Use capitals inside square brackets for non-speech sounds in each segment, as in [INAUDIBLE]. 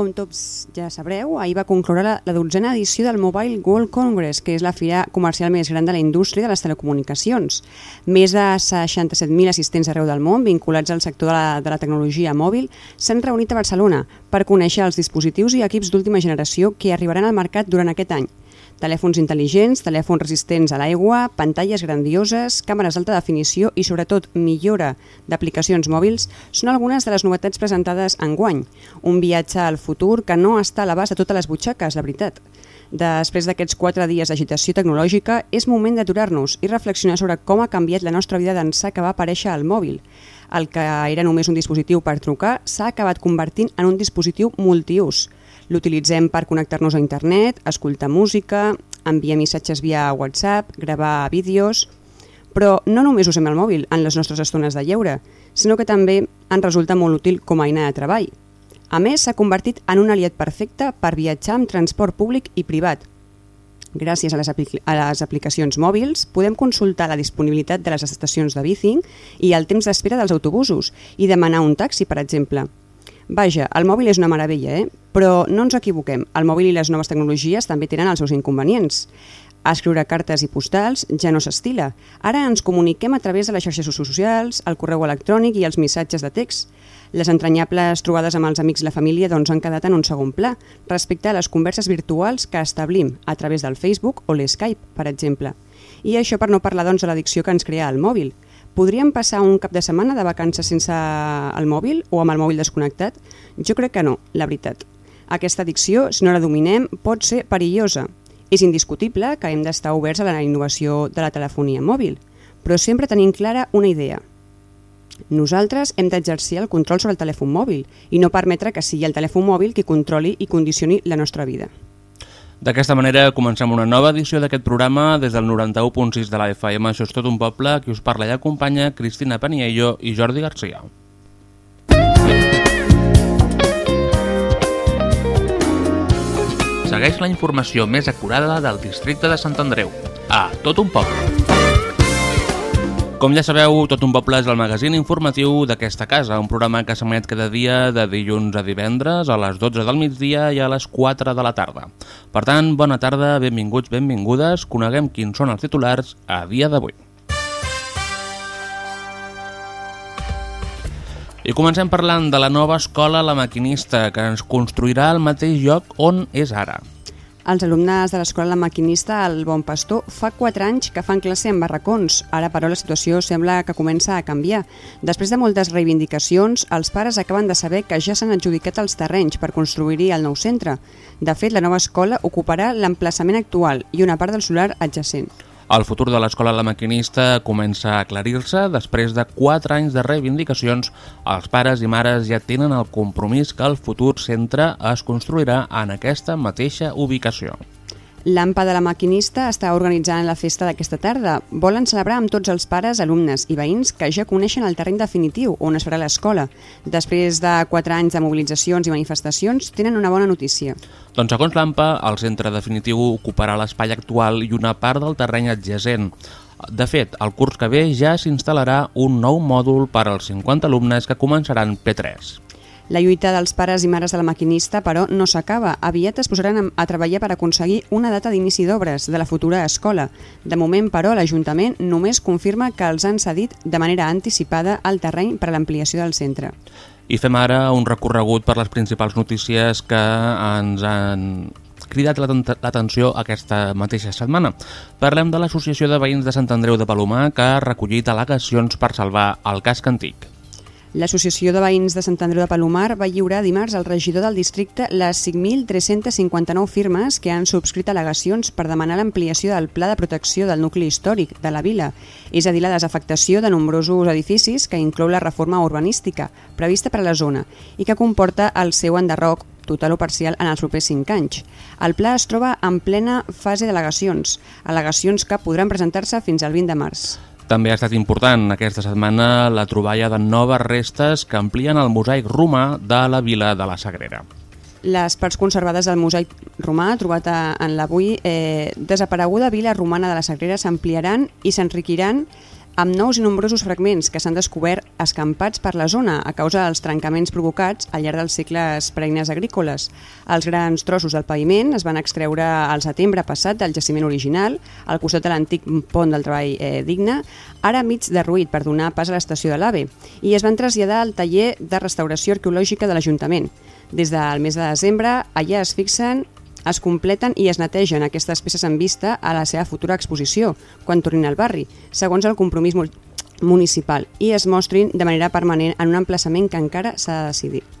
com tots ja sabreu, ahir va concloure la, la dotzena edició del Mobile World Congress, que és la fira comercial més gran de la indústria de les telecomunicacions. Més de 67.000 assistents arreu del món, vinculats al sector de la, de la tecnologia mòbil, s'han reunit a Barcelona per conèixer els dispositius i equips d'última generació que arribaran al mercat durant aquest any telèfons intel·ligents, telèfons resistents a l'aigua, pantalles grandioses, càmeres d'alta definició i, sobretot, millora d'aplicacions mòbils són algunes de les novetats presentades en guany. Un viatge al futur que no està a l'abast de totes les butxaques, la veritat. Després d'aquests quatre dies d'agitació tecnològica, és moment d'aturar-nos i reflexionar sobre com ha canviat la nostra vida d'ençà que va aparèixer el mòbil. El que era només un dispositiu per trucar s'ha acabat convertint en un dispositiu multiús, L'utilitzem per connectar-nos a internet, escoltar música, enviar missatges via WhatsApp, gravar vídeos... Però no només usem el mòbil en les nostres estones de lleure, sinó que també en resulta molt útil com a eina de treball. A més, s'ha convertit en un aliat perfecte per viatjar amb transport públic i privat. Gràcies a les, a les aplicacions mòbils podem consultar la disponibilitat de les estacions de bici i el temps d'espera dels autobusos i demanar un taxi, per exemple. Vaja, el mòbil és una meravella, eh? però no ens equivoquem, el mòbil i les noves tecnologies també tenen els seus inconvenients. Escriure cartes i postals ja no s'estila. Ara ens comuniquem a través de les xarxes socials, el correu electrònic i els missatges de text. Les entranyables trobades amb els amics i la família doncs, han quedat en un segon pla, respecte a les converses virtuals que establim a través del Facebook o l'Skype, per exemple. I això per no parlar doncs, de l'addicció que ens crea el mòbil. Podríem passar un cap de setmana de vacances sense el mòbil o amb el mòbil desconnectat? Jo crec que no, la veritat. Aquesta addicció, si no la dominem, pot ser perillosa. És indiscutible que hem d'estar oberts a la innovació de la telefonia mòbil, però sempre tenim clara una idea. Nosaltres hem d'exercir el control sobre el telèfon mòbil i no permetre que sigui el telèfon mòbil qui controli i condicioni la nostra vida. D'aquesta manera comencem una nova edició d'aquest programa des del 91.6 de la FM. Això és tot un poble, qui us parla i acompanya Cristina Paniello i Jordi Garcia. Segueix la informació més acurada del districte de Sant Andreu. A tot un poble. Com ja sabeu, Tot un poble és el magazín informatiu d'aquesta casa, un programa que s'emet cada dia de dilluns a divendres a les 12 del migdia i a les 4 de la tarda. Per tant, bona tarda, benvinguts, benvingudes, coneguem quins són els titulars a dia d'avui. I comencem parlant de la nova escola La Maquinista, que ens construirà al mateix lloc on és ara. Els alumnes de l'escola La Maquinista al Bon Pastor fa 4 anys que fan classe en barracons. Ara, però, la situació sembla que comença a canviar. Després de moltes reivindicacions, els pares acaben de saber que ja s'han adjudicat els terrenys per construir-hi el nou centre. De fet, la nova escola ocuparà l'emplaçament actual i una part del solar adjacent. El futur de l'escola La Maquinista comença a aclarir-se després de 4 anys de reivindicacions. Els pares i mares ja tenen el compromís que el futur centre es construirà en aquesta mateixa ubicació. L'AMPA de la Maquinista està organitzant la festa d'aquesta tarda. Volen celebrar amb tots els pares, alumnes i veïns que ja coneixen el terreny definitiu on es farà l'escola. Després de 4 anys de mobilitzacions i manifestacions, tenen una bona notícia. Doncs segons l'AMPA, el centre definitiu ocuparà l'espai actual i una part del terreny adjacent. De fet, el curs que ve ja s'instal·larà un nou mòdul per als 50 alumnes que començaran P3. La lluita dels pares i mares de la maquinista, però, no s'acaba. Aviat es posaran a treballar per aconseguir una data d'inici d'obres de la futura escola. De moment, però, l'Ajuntament només confirma que els han cedit de manera anticipada el terreny per a l'ampliació del centre. I fem ara un recorregut per les principals notícies que ens han cridat l'atenció aquesta mateixa setmana. Parlem de l'Associació de Veïns de Sant Andreu de Palomar que ha recollit al·legacions per salvar el casc antic. L'Associació de Veïns de Sant Andreu de Palomar va lliurar dimarts al regidor del districte les 5.359 firmes que han subscrit al·legacions per demanar l'ampliació del pla de protecció del nucli històric de la vila, és a dir, la desafectació de nombrosos edificis que inclou la reforma urbanística prevista per a la zona i que comporta el seu enderroc total o parcial en els propers 5 anys. El pla es troba en plena fase d'al·legacions, al·legacions que podran presentar-se fins al 20 de març. També ha estat important aquesta setmana la troballa de noves restes que amplien el mosaic romà de la vila de la Sagrera. Les parts conservades del mosaic romà trobat en l'avui eh, desapareguda vila romana de la Sagrera s'ampliaran i s'enriquiran amb nous i nombrosos fragments que s'han descobert escampats per la zona a causa dels trencaments provocats al llarg dels segles preines agrícoles. Els grans trossos del paviment es van extreure al setembre passat del jaciment original, al costat de l'antic pont del treball eh, digne, ara mig derruït per donar pas a l'estació de l'AVE, i es van traslladar al taller de restauració arqueològica de l'Ajuntament. Des del mes de desembre, allà es fixen es completen i es netegen aquestes peces en vista a la seva futura exposició, quan tornin al barri, segons el compromís municipal, i es mostrin de manera permanent en un emplaçament que encara s'ha de decidir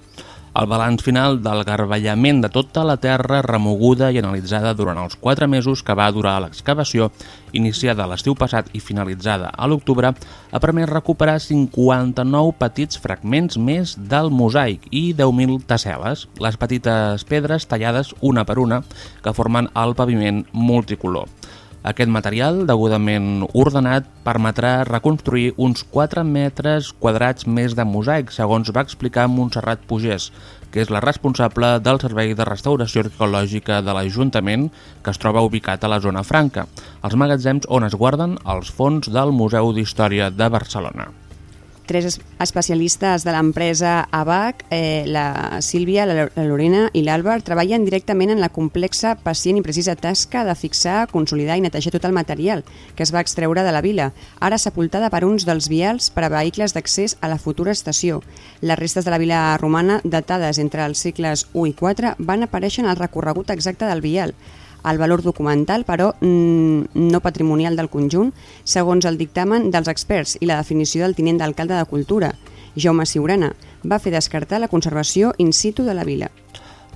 el balanç final del garballament de tota la terra remoguda i analitzada durant els quatre mesos que va durar l'excavació, iniciada l'estiu passat i finalitzada a l'octubre, ha permès recuperar 59 petits fragments més del mosaic i 10.000 tasseles, les petites pedres tallades una per una que formen el paviment multicolor. Aquest material, degudament ordenat, permetrà reconstruir uns 4 metres quadrats més de mosaic, segons va explicar Montserrat Pugès, que és la responsable del Servei de Restauració Arqueològica de l'Ajuntament, que es troba ubicat a la zona franca, els magatzems on es guarden els fons del Museu d'Història de Barcelona tres especialistes de l'empresa ABAC, eh, la Sílvia, la Lorena i l'Àlvar, treballen directament en la complexa, pacient i precisa tasca de fixar, consolidar i netejar tot el material que es va extreure de la vila, ara sepultada per uns dels vials per a vehicles d'accés a la futura estació. Les restes de la vila romana, datades entre els segles 1 i 4, van aparèixer en el recorregut exacte del vial, el valor documental, però mm, no patrimonial del conjunt, segons el dictamen dels experts i la definició del tinent d'alcalde de Cultura, Jaume Siurana, va fer descartar la conservació in situ de la vila.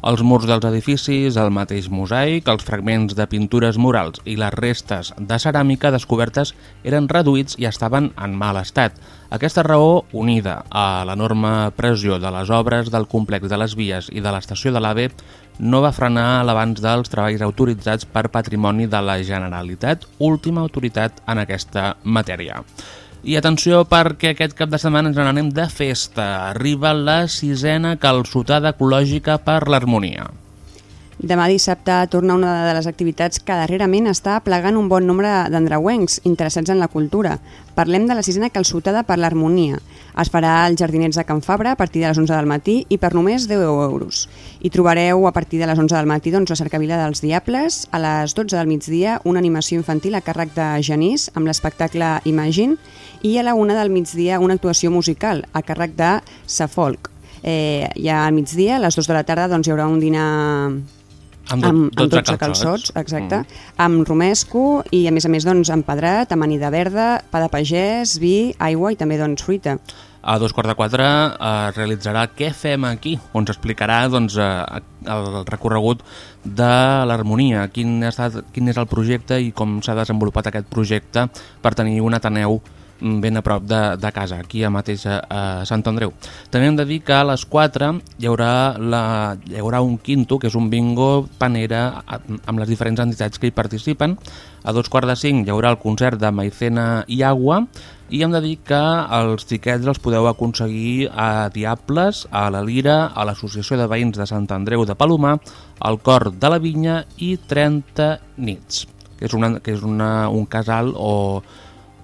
Els murs dels edificis, el mateix mosaic, els fragments de pintures murals i les restes de ceràmica descobertes eren reduïts i estaven en mal estat. Aquesta raó, unida a l'enorme pressió de les obres del complex de les vies i de l'estació de l'AVE, no va frenar l'abans dels treballs autoritzats per patrimoni de la Generalitat, última autoritat en aquesta matèria. I atenció perquè aquest cap de setmana ens n'anem de festa. Arriba la sisena calçotada ecològica per l'harmonia. Demà dissabte torna una de les activitats que darrerament està plegant un bon nombre d'andreuencs interessats en la cultura. Parlem de la sisena calçotada per l'harmonia. Es farà als Jardinets de Can Fabra a partir de les 11 del matí i per només 10 euros. Hi trobareu a partir de les 11 del matí doncs, la cercavila dels Diables, a les 12 del migdia una animació infantil a càrrec de Genís amb l'espectacle Imagine i a la 1 del migdia una actuació musical a càrrec de Safolk. Eh, ja al migdia, a les 2 de la tarda, doncs, hi haurà un dinar amb, do, amb 12, 12 calçots, exacte, mm. amb romesco i a més a més doncs empedrat, amanida verda, pa de pagès, vi, aigua i també doncs fruita. A dos quarts de quatre eh, realitzarà Què fem aquí? on s'explicarà doncs, eh, el recorregut de l'harmonia, quin, ha estat, quin és el projecte i com s'ha desenvolupat aquest projecte per tenir un Ateneu ben a prop de, de casa, aquí a mateix a, a Sant Andreu. També hem de dir que a les 4 hi haurà, la, hi haurà un quinto, que és un bingo panera amb les diferents entitats que hi participen. A dos quarts de cinc hi haurà el concert de Maicena i Agua i hem de dir que els tiquets els podeu aconseguir a Diables, a la Lira, a l'Associació de Veïns de Sant Andreu de Palomar, al Cor de la Vinya i 30 nits, que és, una, que és una, un casal o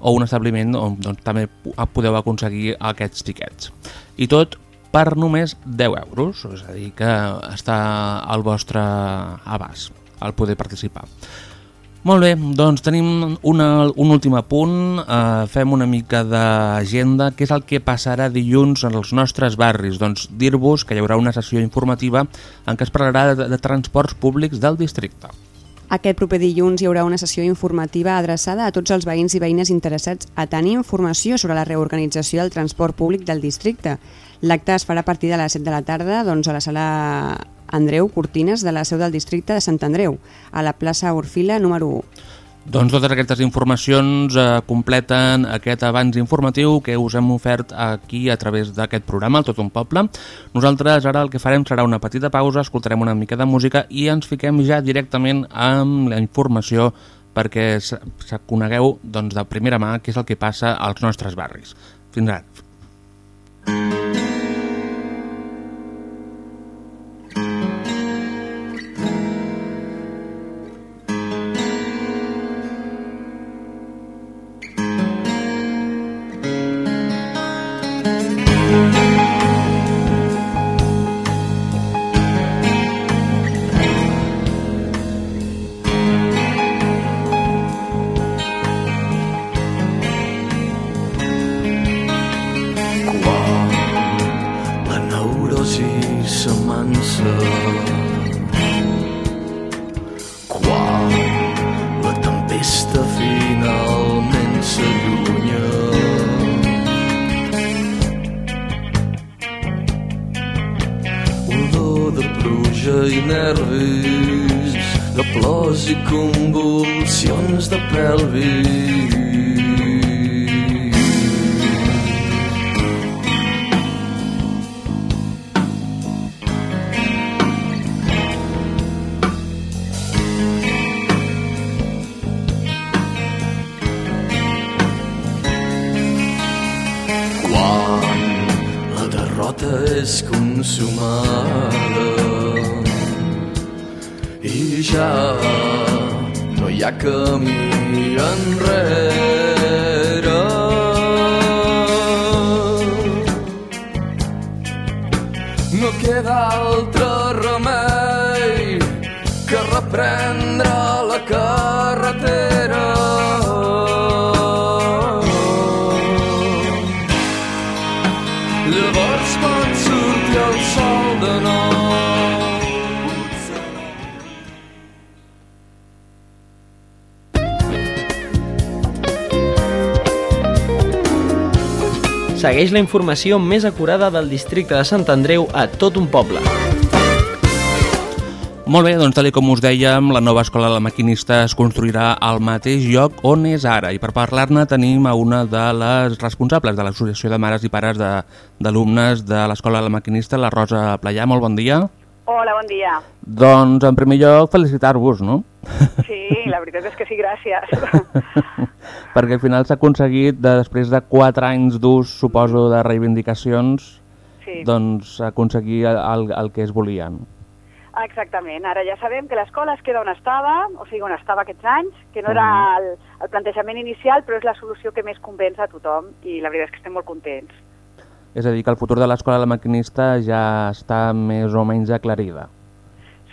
o un establiment on doncs, també podeu aconseguir aquests tiquets. I tot per només 10 euros, és a dir, que està al vostre abast al poder participar. Molt bé, doncs tenim una, un últim apunt, eh, fem una mica d'agenda, què és el que passarà dilluns en els nostres barris? Doncs dir-vos que hi haurà una sessió informativa en què es parlarà de, de transports públics del districte. Aquest proper dilluns hi haurà una sessió informativa adreçada a tots els veïns i veïnes interessats a tenir informació sobre la reorganització del transport públic del districte. L'acte es farà a partir de les 7 de la tarda doncs, a la sala Andreu Cortines de la seu del districte de Sant Andreu, a la plaça Orfila número 1. Doncs totes aquestes informacions eh, completen aquest abans informatiu que us hem ofert aquí a través d'aquest programa, el Tot un Poble. Nosaltres ara el que farem serà una petita pausa, escoltarem una mica de música i ens fiquem ja directament amb la informació perquè conegueu doncs, de primera mà què és el que passa als nostres barris. Fins ara. nervis, Segueix la informació més acurada del districte de Sant Andreu a tot un poble. Molt bé, doncs tal com us dèiem, la nova escola de la maquinista es construirà al mateix lloc on és ara i per parlar-ne tenim a una de les responsables de l'Associació de Mares i Pares de- d'Alumnes de, de l'Escola de la Maquinista, la Rosa Playà. Molt bon dia. Hola, bon dia. Doncs, en primer lloc, felicitar-vos, no? Sí, la veritat és que sí, gràcies. [LAUGHS] Perquè al final s'ha aconseguit, de, després de 4 anys d'ús, suposo, de reivindicacions, Sí, doncs aconseguir el, el que es volien. exactament. Ara ja sabem que l'escola es queda on estava, o sigui, on estava aquests anys, que no era el, el plantejament inicial, però és la solució que més convenç a tothom i la veritat és que estem molt contents. És a dir, que el futur de l'Escola de la Maquinista ja està més o menys aclarida.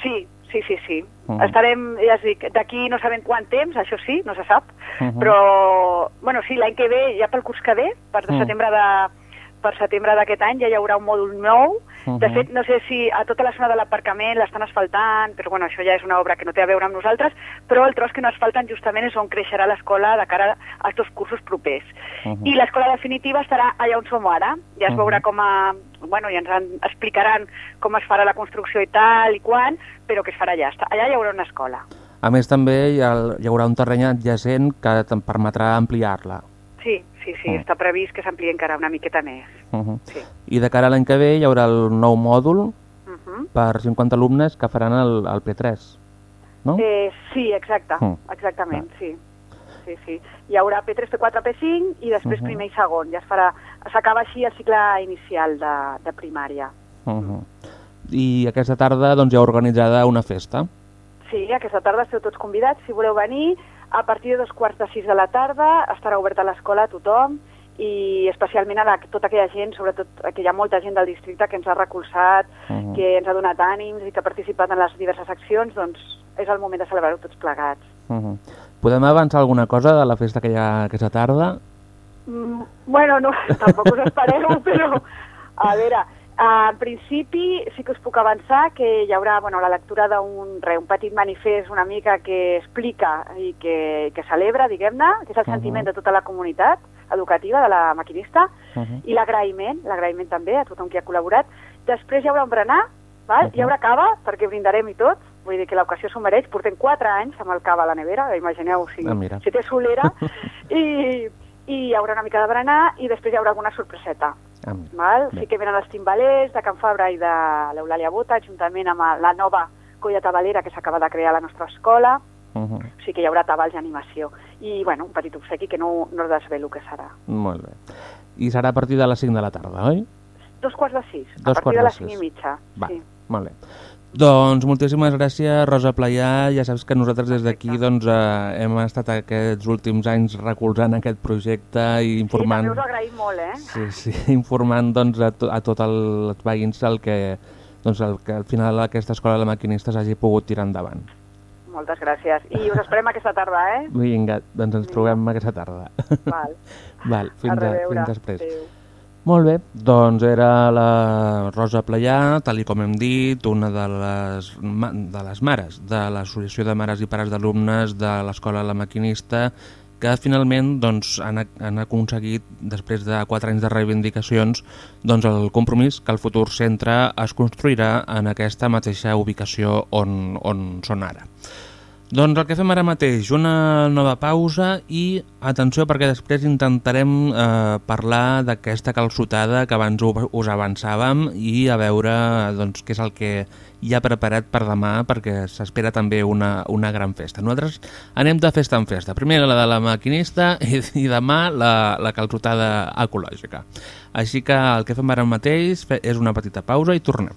Sí, sí, sí, sí. Mhm. Estarem, ja us dic, d'aquí no sabem quant temps, això sí, no se sap, Mhm. però, bueno, sí, l'any que ve, ja pel curs que ve, per Mhm. setembre de per setembre d'aquest any ja hi haurà un mòdul nou. De Mhm. fet, no sé si a tota la zona de l'aparcament l'estan asfaltant, però bueno, això ja és una obra que no té a veure amb nosaltres, però el tros que no asfalten justament és on creixerà l'escola de cara als dos cursos propers. Mhm. I l'escola definitiva estarà allà on som ara. Ja es Mhm. veurà com a... Bueno, ja ens en explicaran com es farà la construcció i tal i quan, però que es farà allà. Allà hi haurà una escola. A més, també hi, ha, hi haurà un terreny adjacent que permetrà ampliar-la. Sí, sí, Mm. està previst que s'ampliï encara una miqueta més. Uh -huh. Sí. I de cara a l'any que ve hi haurà el nou mòdul Uh -huh. per 50 alumnes que faran el, el P3, no? eh, sí, exacte, Mm. exactament, sí. Sí, sí. Hi haurà P3, P4, P5 i després Mhm. primer i segon. Ja es farà, s'acaba així el cicle inicial de, de primària. Uh -huh. I aquesta tarda doncs, hi ha organitzada una festa. Sí, aquesta tarda esteu tots convidats, si voleu venir. A partir de dos quarts de sis de la tarda estarà oberta l'escola a tothom i especialment a la, tota aquella gent, sobretot que hi ha molta gent del districte que ens ha recolzat, Mhm. que ens ha donat ànims i que ha participat en les diverses accions, doncs és el moment de celebrar-ho tots plegats. Uh -huh. Podem avançar alguna cosa de la festa que hi ha aquesta tarda? Mm, bueno, no, [LAUGHS] tampoc us espereu, [LAUGHS] però a veure, en principi sí que us puc avançar que hi haurà bueno, la lectura d'un un petit manifest una mica que explica i que, que celebra, diguem-ne, que és el Mhm. sentiment de tota la comunitat educativa de la maquinista, Uh -huh. i l'agraïment, l'agraïment també a tothom qui ha col·laborat. Després hi haurà un berenar, val? Mhm. hi haurà cava, perquè brindarem i tot, vull dir que l'ocasió s'ho mereix, portem 4 anys amb el cava a la nevera, imagineu si, Ah, mira. si té solera, [LAUGHS] i, i hi haurà una mica de berenar i després hi haurà alguna sorpreseta. Ah, Val? Bé. Sí que venen els timbalers de Can Fabra i de l'Eulàlia Bota, juntament amb la nova colla tabalera que s'acaba de crear a la nostra escola, uh -huh. o sigui que hi haurà tabals i animació. I, bueno, un petit obsequi que no, no desvelo què serà. Molt bé. I serà a partir de les 5 de la tarda, oi? Dos quarts de sis, Dos a partir de les sis. cinc i mitja. Va, Sí. molt bé. Doncs moltíssimes gràcies, Rosa Playà. Ja saps que nosaltres des d'aquí doncs, eh, hem estat aquests últims anys recolzant aquest projecte i Sí, informant... també us ho agraïm molt, eh? Sí, sí, [LAUGHS] informant doncs, a, to, a tots els veïns el que, doncs, el que al final aquesta escola de maquinistes hagi pogut tirar endavant. Moltes gràcies. I us esperem aquesta tarda, eh? Vinga, doncs ens trobem aquesta tarda. Val. [LAUGHS] Val, fins, a a, fins després. Adéu. Molt bé, doncs era la Rosa Playà, tal i com hem dit, una de les, de les mares de l'Associació de Mares i Pares d'Alumnes de l'Escola La Maquinista que finalment doncs, han, han aconseguit, després de 4 anys de reivindicacions, doncs, el compromís que el futur centre es construirà en aquesta mateixa ubicació on, on són ara. Doncs el que fem ara mateix, una nova pausa i atenció perquè després intentarem eh, parlar d'aquesta calçotada que abans us avançàvem i a veure doncs, què és el que hi ha preparat per demà perquè s'espera també una, una gran festa. Nosaltres anem de festa en festa. Primer la de la maquinista i, i demà la, la calçotada ecològica. Així que el que fem ara mateix és una petita pausa i tornem.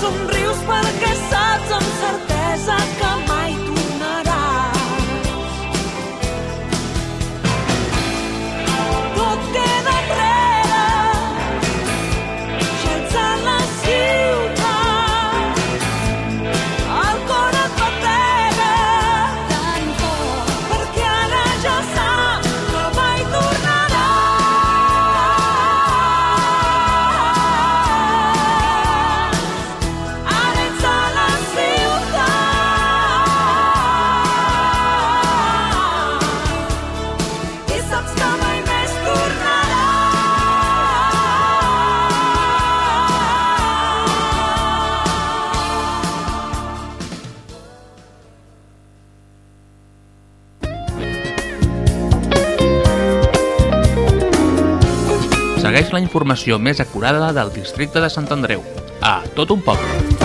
Segueix la informació més acurada del districte de Sant Andreu. A tot un poble.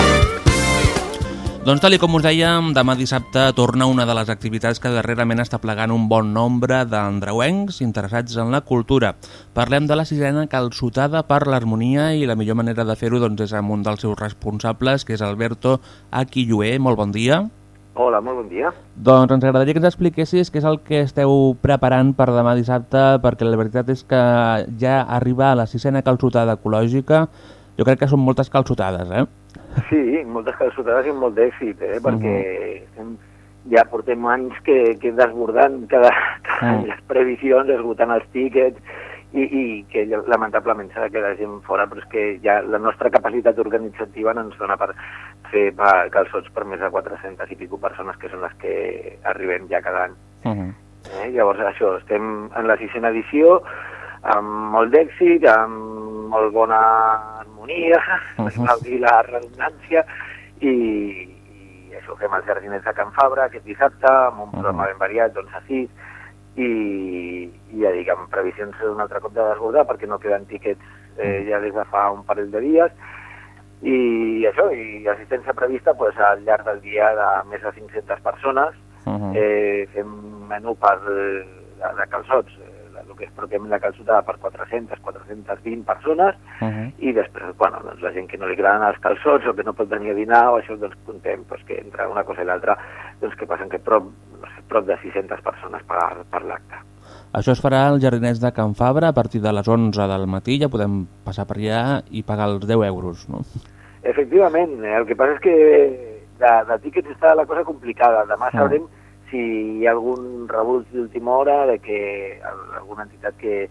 Doncs tal com us dèiem, demà dissabte torna una de les activitats que darrerament està plegant un bon nombre d'andreuencs interessats en la cultura. Parlem de la sisena calçotada per l'harmonia i la millor manera de fer-ho doncs, és amb un dels seus responsables, que és Alberto Aquillué. Molt bon dia. Hola, molt bon dia. Doncs ens agradaria que ens expliquessis què és el que esteu preparant per demà dissabte, perquè la veritat és que ja arriba a la sisena calçotada ecològica Jo crec que són moltes calçotades, eh? Sí, moltes calçotades i molt d'èxit, eh? perquè estem, ja portem anys que, que desbordant cada, cada any Mm. les previsions, esgotant els tíquets, i, i que lamentablement s'ha de quedar gent fora, però és que ja la nostra capacitat organitzativa no ens dona per fer pa- calçots per més de 400 i pico persones, que són les que arribem ja cada any. Uh -huh. Eh? Llavors, això, estem en la sisena edició, amb molt d'èxit, amb molt bona harmonia, [LAUGHS] Mhm. uh -huh. dir la redundància, i, i això, fem els jardinets de Can Fabra aquest dissabte, amb un programa Mhm. ben variat, d'11 a 6, i, i ja dic, amb previsions d'un altre cop de desbordar, perquè no queden tíquets eh, ja des de fa un parell de dies, i això, i assistència prevista pues, al llarg del dia de més de 500 persones, Uh -huh. eh, fem menú per, eh, de, de calçots, eh, el que és pròpiament la calçotada per 400, 420 persones, Uh -huh. i després, bueno, doncs la gent que no li agraden els calçots o que no pot venir a dinar o això, doncs contem doncs, que entre una cosa i l'altra, doncs que passen que prop, no sé, prop de 600 persones per, per l'acte. Això es farà als jardinets de Can Fabra a partir de les 11 del matí, ja podem passar per allà i pagar els 10 euros, no? Efectivament, eh, el que passa és que de, de tíquets està la cosa complicada. Demà Ah. sabrem si hi ha algun rebuig d'última hora de que al- alguna entitat que,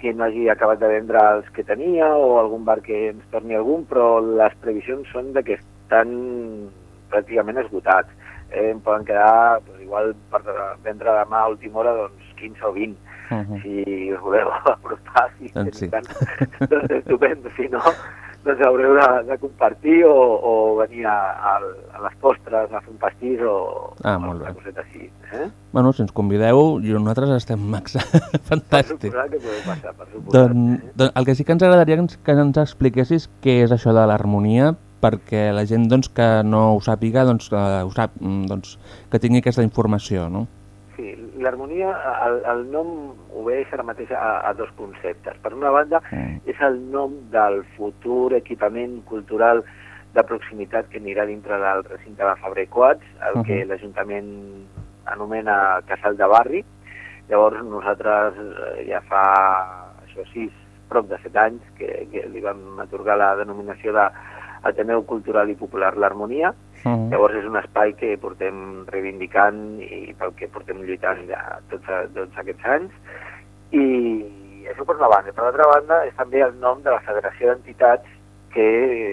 que no hagi acabat de vendre els que tenia o algun bar que ens torni algun, però les previsions són de que estan pràcticament esgotats. Eh, en poden quedar doncs, igual per vendre demà a última hora doncs, 15 o 20 Uh -huh. si us voleu apropar, si Doncs sí. tant, doncs estupendo, si no, doncs haureu de, de compartir o, o venir a, a, a les postres a fer un pastís o Ah, molt bé. coseta així. Eh? Bueno, si ens convideu, i nosaltres estem max. [LAUGHS] Per Fantàstic. suposar que podeu passar, per suposar. Doncs, doncs el que sí que ens agradaria que ens, que ens expliquessis què és això de l'harmonia, perquè la gent doncs, que no ho sàpiga doncs, que, ho sap, mm, doncs, que tingui aquesta informació, no? Sí, l'harmonia, el, el nom obeix ara mateix a, a dos conceptes. Per una banda, Mm. és el nom del futur equipament cultural de proximitat que anirà dintre del recinte de Fabra i Coats, el que Mhm. l'Ajuntament anomena Casal de Barri. Llavors nosaltres eh, ja fa això sis, prop de set anys que, que li vam atorgar la denominació de Ateneu Cultural i Popular l'Harmonia. Uh Llavors és un espai que portem reivindicant i pel que portem lluitant ja tots, tots aquests anys. I això per una banda. Per l'altra banda és també el nom de la Federació d'Entitats que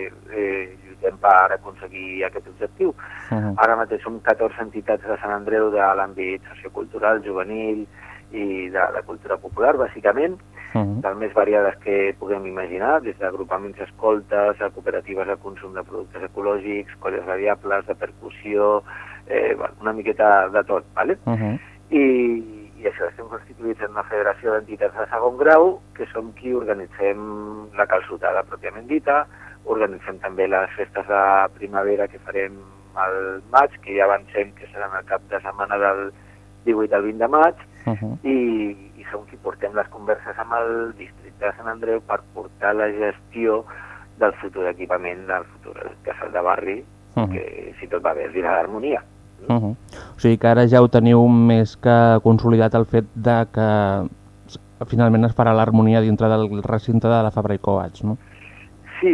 eh, lluitem per aconseguir aquest objectiu. -huh. Ara mateix som 14 entitats de Sant Andreu de l'àmbit sociocultural, juvenil i de la cultura popular, bàsicament, Uh -huh. del més variades que puguem imaginar, des d'agrupaments escoltes, a cooperatives de consum de productes ecològics, colles variables, de percussió, eh, una miqueta de tot, ¿vale? Uh -huh. I, i això, estem constituïts en una federació d'entitats de segon grau, que som qui organitzem la calçotada pròpiament dita, organitzem també les festes de primavera que farem al maig, que ja avancem que seran el cap de setmana del 18 al 20 de maig, Uh -huh. i, i som qui portem les converses amb el districte de Sant Andreu per portar la gestió del futur equipament del futur casal de barri, Uh -huh. que si tot va bé es dirà d'harmonia. Uh -huh. O sigui que ara ja ho teniu més que consolidat el fet de que finalment es farà l'harmonia dintre del recinte de la Fabra i Coats, no? Sí,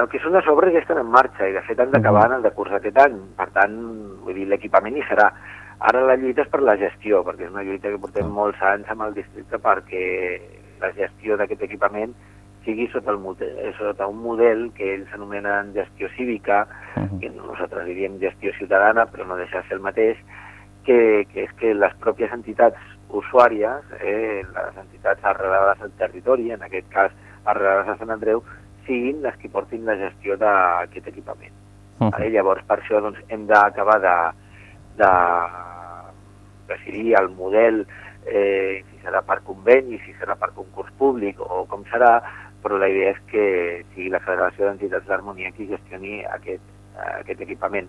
el que són les obres ja estan en marxa i de fet han d'acabar en el decurs d'aquest any. Per tant, vull dir, l'equipament hi serà. Ara la lluita és per la gestió, perquè és una lluita que portem molts anys amb el districte perquè la gestió d'aquest equipament sigui sota, el model, sota un model que ells anomenen gestió cívica, Uh -huh. que nosaltres diríem gestió ciutadana, però no deixa de ser el mateix, que, que és que les pròpies entitats usuàries, eh, les entitats arrelades al territori, en aquest cas arrelades a Sant Andreu, siguin les que portin la gestió d'aquest equipament. Uh -huh. Llavors, per això doncs, hem d'acabar de, de decidir el model, eh, si serà per conveni, si serà per concurs públic o com serà, però la idea és que sigui la Federació d'Entitats d'Harmonia qui gestioni aquest, aquest equipament.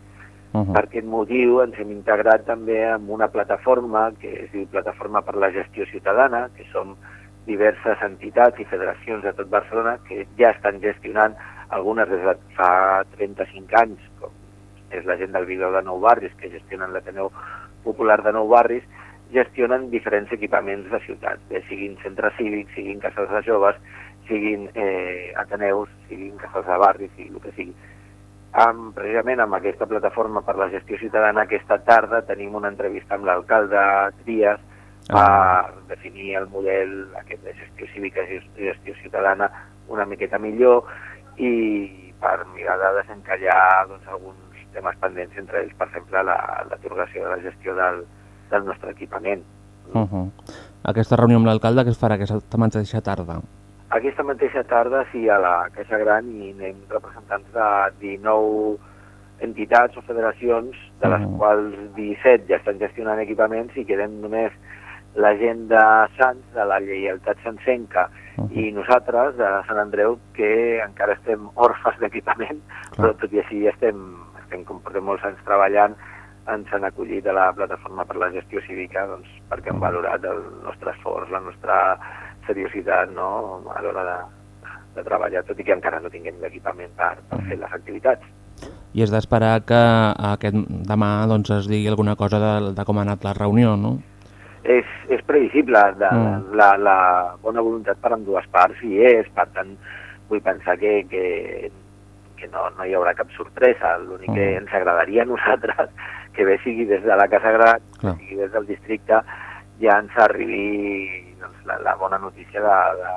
Uh -huh. Per aquest motiu ens hem integrat també amb una plataforma que es diu Plataforma per la Gestió Ciutadana, que som diverses entitats i federacions de tot Barcelona que ja estan gestionant, algunes des de fa 35 anys, com és la gent del Vigor de Nou Barris, que gestionen l'Ateneu Popular de Nou Barris, gestionen diferents equipaments de ciutat, bé siguin centres cívics, siguin cases de joves, siguin eh, Ateneus, siguin cases de barri, sigui el que sigui. Amb, precisament amb aquesta plataforma per la gestió ciutadana aquesta tarda tenim una entrevista amb l'alcalde Trias Ah. per definir el model aquest de gestió cívica i gestió ciutadana una miqueta millor i per mirar de desencallar doncs, alguns temes pendents, entre ells, per exemple, la- l'atorgació de la gestió del, del nostre equipament. Uh -huh. Aquesta reunió amb l'alcalde que es farà aquesta mateixa tarda. Aquesta mateixa tarda, sí, a la Caixa Gran hi anem representants de 19 entitats o federacions, de les Mhm. quals 17 ja estan gestionant equipaments i queden només la gent de Sants, de la Lleialtat Sancenca, Mhm. i nosaltres, de Sant Andreu, que encara estem orfes d'equipament, però tot i així estem, estem com portem molts anys treballant, ens han acollit a la plataforma per la gestió cívica doncs, perquè han valorat el nostre esforç, la nostra seriositat no? a l'hora de, de treballar, tot i que encara no tinguem l'equipament per, per fer les activitats. I és d'esperar que aquest demà doncs, es digui alguna cosa de, de com ha anat la reunió, no? És, és previsible, de, Mm. la, la bona voluntat per ambdues parts hi és, per tant, vull pensar que, que, que no, no hi haurà cap sorpresa, l'únic que Mm. ens agradaria a nosaltres [LAUGHS] que bé sigui des de la Casa Gran, Clar. sigui des del districte, ja ens arribi doncs, la, la bona notícia de, de,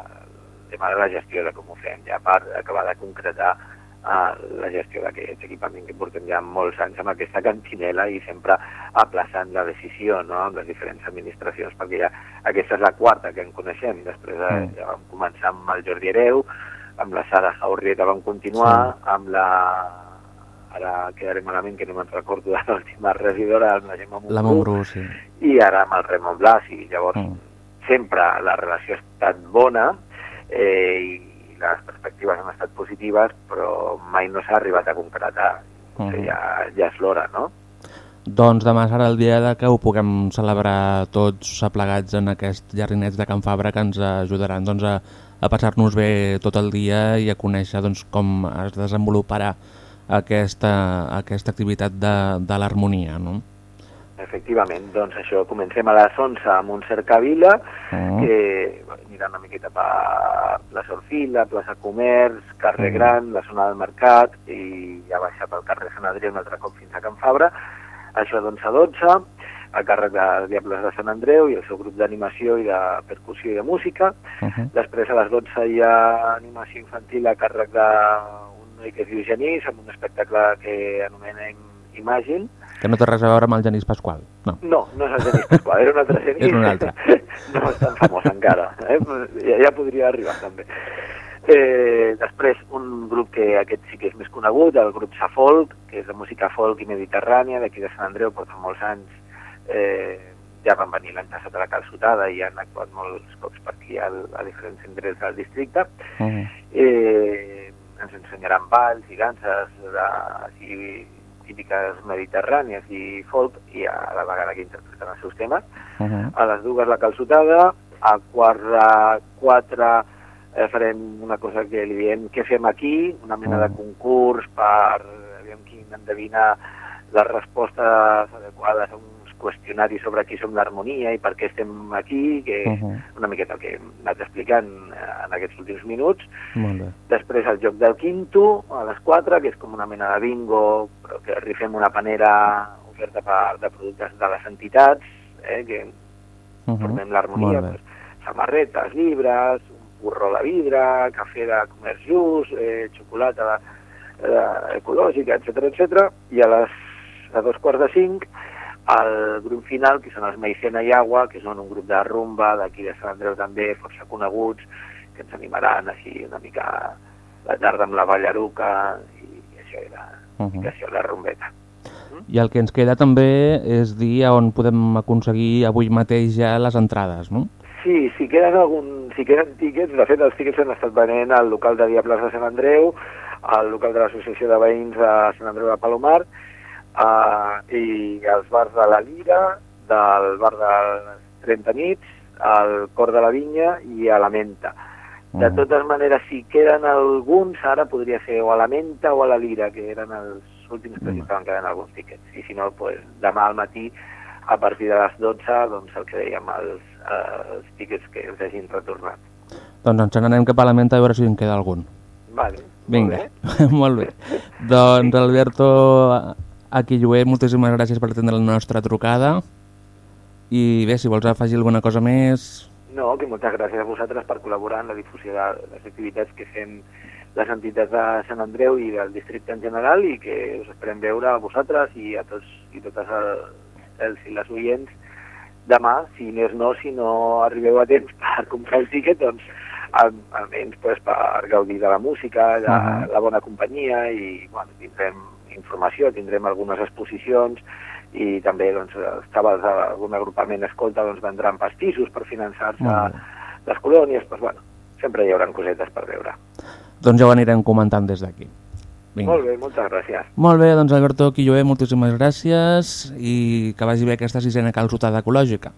tema de la gestió, de com ho fem, ja per acabar de concretar uh, la gestió d'aquest equipament que portem ja molts anys amb aquesta cantinela i sempre aplaçant la decisió no? amb les diferents administracions, perquè ja aquesta és la quarta que en coneixem. Després eh, Mm. ja vam començar amb el Jordi Hereu, amb la Sara Jaurrieta vam continuar, amb la ara quedaré malament que no me'n recordo de l'última regidora, amb la Gemma Montbrú, La Montbrú, sí. i ara amb el Ramon Blas, i llavors Mm. sempre la relació ha estat bona eh, i les perspectives han estat positives, però mai no s'ha arribat a concretar. O sigui, Mhm. ja, ja és l'hora, no? Doncs demà serà el dia de que ho puguem celebrar tots aplegats en aquests jardinets de Can Fabra que ens ajudaran doncs, a, a passar-nos bé tot el dia i a conèixer doncs, com es desenvoluparà aquesta, aquesta activitat de, de l'harmonia. No? Efectivament, doncs això, comencem a les 11 amb un cercavila, Mm. que anirà una miqueta per plaça Orfila, plaça Comerç, carrer Mm. Gran, la zona del Mercat, i ja baixar pel carrer Sant Adrià un altre cop fins a Can Fabra. Això d'11 a 12, a càrrec de Diables de Sant Andreu i el seu grup d'animació i de percussió i de música. Uh -huh. Després a les 12 hi ha animació infantil a càrrec d'un noi que es diu Genís, amb un espectacle que anomenem Imagine. Que no té res a veure amb el Genís Pasqual. No. No, no és el Genís Pasqual, era un altre Genís. [LAUGHS] És un altre. [LAUGHS] No és tan famós encara, eh? ja, ja podria arribar també. Eh, després un grup que aquest sí que és més conegut, el grup Safolk, que és de música folk i mediterrània, d'aquí de Sant Andreu, porta molts anys, eh, ja van venir l'any passat a la Calçotada i han actuat molts cops per aquí al, a diferents indrets del districte. Uh -huh. Eh, ens ensenyaran balls i danses de, així, típiques mediterrànies i folk i a la vegada que interpreten els seus temes. Uh -huh. A les dues la calçotada, a quart de quatre eh, farem una cosa que li diem què fem aquí, una mena de Mm. concurs per aviam qui endevina les respostes adequades a uns qüestionaris sobre qui som l'harmonia i per què estem aquí, que Uh -huh. una miqueta el que hem anat explicant eh, en aquests últims minuts. Molt bé. Després el joc del quinto, a les 4, que és com una mena de bingo, però que rifem una panera oferta per, de productes de les entitats, eh, que Uh -huh. formem l'harmonia, pues, samarretes, llibres, un porró a la vidra, cafè de comerç just, eh, xocolata de, de, ecològica, etc etc. I a les a dos quarts de cinc el grup final, que són els Meicena i Agua, que són un grup de rumba d'aquí de Sant Andreu també, força coneguts, que ens animaran així una mica la tarda amb la ballaruca i això era Uh uh -huh. això, la rumbeta. I el que ens queda també és dir on podem aconseguir avui mateix ja les entrades, no? Sí, si queden, algun, si queden tíquets, de fet els tíquets s'han estat venent al local de Diables de Sant Andreu, al local de l'Associació de Veïns de Sant Andreu de Palomar, uh, i als bars de la Lira, del bar de les 30 nits, al Cor de la Vinya i a la Menta. De Mhm. totes maneres, si queden alguns, ara podria ser o a la Menta o a la Lira, que eren els últims que Mhm. estaven quedant alguns tíquets. I si no, pues, demà al matí, a partir de les 12, doncs el que dèiem, els, eh, els tíquets que ens hagin retornat. Doncs ens n'anem cap a la menta a veure si en queda algun. Vale. Vinga, Molt bé. [LAUGHS] molt bé. doncs Alberto aquí Llué, moltíssimes gràcies per atendre la nostra trucada. I bé, si vols afegir alguna cosa més... No, que moltes gràcies a vosaltres per col·laborar en la difusió de les activitats que fem les entitats de Sant Andreu i del districte en general i que us esperem veure a vosaltres i a tots i totes el- els i les oients demà, si més no, si no arribeu a temps [LAUGHS] per comprar el tiquet, doncs al- almenys pues, per gaudir de la música, de Ahà. la bona companyia i bueno, tindrem informació, tindrem algunes exposicions i també doncs, els xavals d'algun agrupament escolta doncs, vendran pastissos per finançar-se les colònies, doncs, bueno, sempre hi haurà cosetes per veure. Doncs ja ho anirem comentant des d'aquí. Vinga. Molt bé, moltes gràcies. Molt bé, doncs Alberto Quilloé, moltíssimes gràcies i que vagi bé aquesta sisena calçotada ecològica.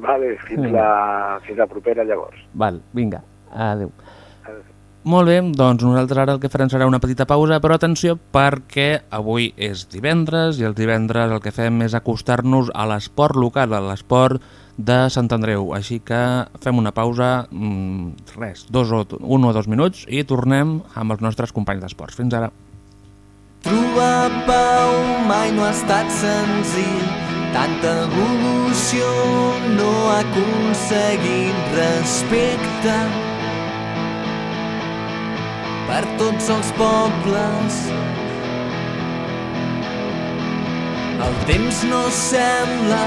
Vale, fins, Vinga. la, fins la propera llavors. Val, vinga, adeu. Molt bé, doncs nosaltres ara el que farem serà una petita pausa, però atenció perquè avui és divendres i els divendres el que fem és acostar-nos a l'esport local, a l'esport de Sant Andreu. Així que fem una pausa, mm, res, dos o, un o dos minuts i tornem amb els nostres companys d'esports. Fins ara. Trobar pau mai no ha estat senzill, tanta evolució no ha aconseguit respecte per tots els pobles. El temps no sembla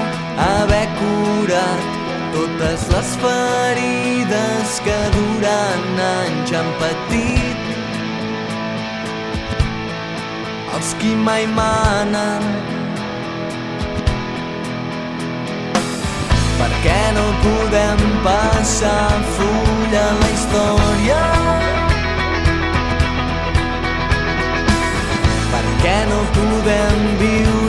haver curat totes les ferides que durant anys han patit els qui mai manen. Per què no podem passar full a la història? Què no podem viure?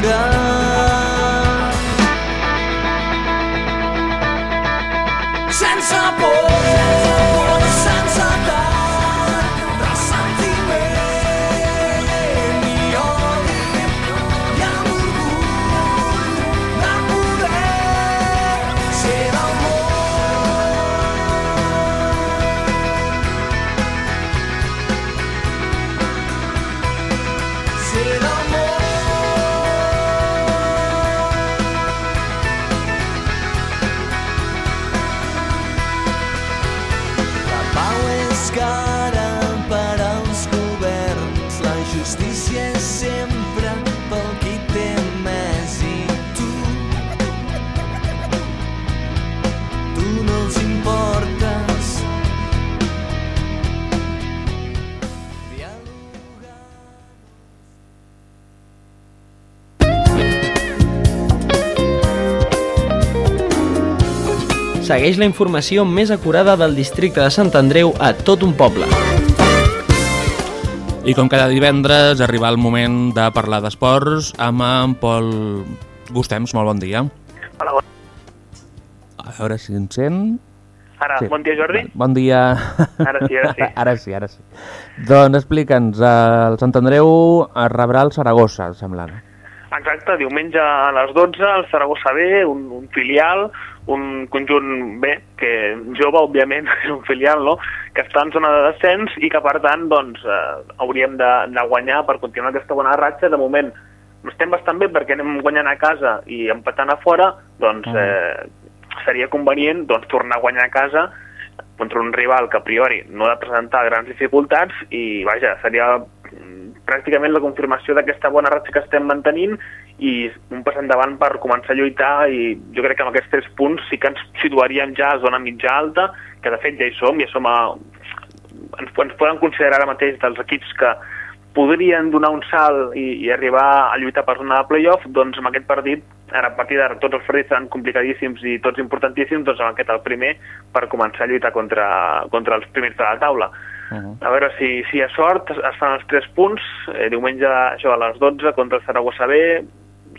Món. Ser Segueix la informació més acurada del districte de Sant Andreu a tot un poble. I com cada divendres arriba el moment de parlar d'esports amb en Pol Gustems. Molt bon dia. Hola, bon... A veure si ens sent... Ara, sí. bon dia, Jordi. Bon dia. Ara sí, ara sí. [LAUGHS] ara sí, ara sí. Doncs explica'ns, el Sant Andreu es rebrà el Saragossa, sembla. no? Exacte, diumenge a les 12, el Saragossa B, un, un filial, un conjunt B, que jove, òbviament, és [LAUGHS] un filial, no?, que està en zona de descens i que, per tant, doncs, eh, hauríem de, de guanyar per continuar aquesta bona ratxa. De moment, estem bastant bé perquè anem guanyant a casa i empatant a fora, doncs eh, seria convenient doncs, tornar a guanyar a casa contra un rival que a priori no ha de presentar grans dificultats i, vaja, seria mm, pràcticament la confirmació d'aquesta bona ratxa que estem mantenint i un pas endavant per començar a lluitar i jo crec que amb aquests tres punts sí que ens situaríem ja a zona mitja alta, que de fet ja hi som, ja som a... ens, ens poden considerar ara mateix dels equips que podrien donar un salt i, i arribar a lluitar per zona de playoff, doncs amb aquest partit, ara a partir d'ara tots els partits seran complicadíssims i tots importantíssims, doncs amb aquest el primer per començar a lluitar contra, contra els primers de la taula. Uh -huh. A veure si, si hi ha sort, es es fan els 3 punts, eh, diumenge això a les 12 contra el Saragossa B,